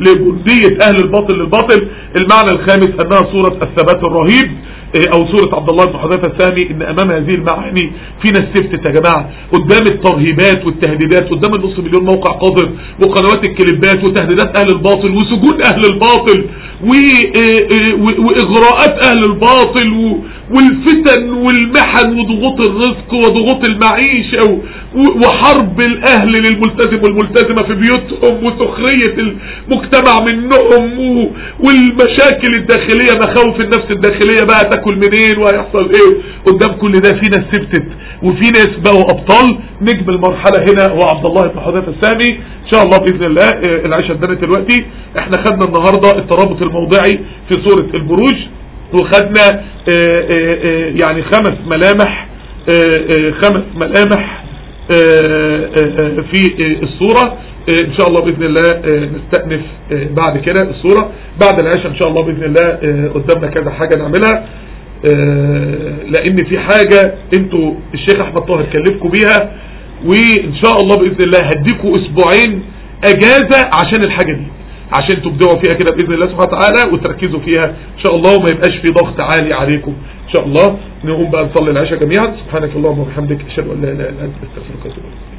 لجندية أهل الباطل للباطل؟ المعنى الخامس أنها سورة الثبات الرهيب آه، أو سورة عبد الله بن حذيفة السامي إن أمام هذه المعاني فينا السفت يا جماعة. قدام الترهيبات والتهديدات قدام النص مليون موقع قذر وقنوات الكليبات وتهديدات أهل الباطل وسجون أهل الباطل. آه، آه، وإغراءات أهل الباطل والفتن والمحن وضغوط الرزق وضغوط المعيشة وحرب الأهل للملتزم والملتزمة في بيوتهم وسخرية المجتمع منهم والمشاكل الداخلية مخاوف النفس الداخلية بقى تاكل منين وهيحصل إيه؟ قدام كل ده في ناس سبتت. وفي ناس بقوا أبطال. نجم المرحلة هنا هو عبد الله بن حذيفة السامي. إن شاء الله بإذن الله آه، العشاء اتبنت دلوقتي. إحنا خدنا النهاردة الترابط الموضعي في سورة البروج. وخدنا آه، آه، آه، يعني خمس ملامح آه، آه، خمس ملامح في الصورة. إن شاء الله بإذن الله نستأنف بعد كده الصورة. بعد العشاء إن شاء الله بإذن الله قدامنا كذا حاجة نعملها. لأن في حاجة أنتوا الشيخ أحمد طاهر كلفكم بيها وإن شاء الله بإذن الله هديكوا أسبوعين أجازة عشان الحاجة دي عشان تبدعوا فيها كده بإذن الله سبحانه وتعالى وتركزوا فيها إن شاء الله وما يبقاش في ضغط عالي عليكم إن شاء الله. نقوم بقى نصلي العشاء جميعا. سبحانك اللهم وبحمدك أشهد أن لا إله إلا أنت أستغفرك وأتوب إليك.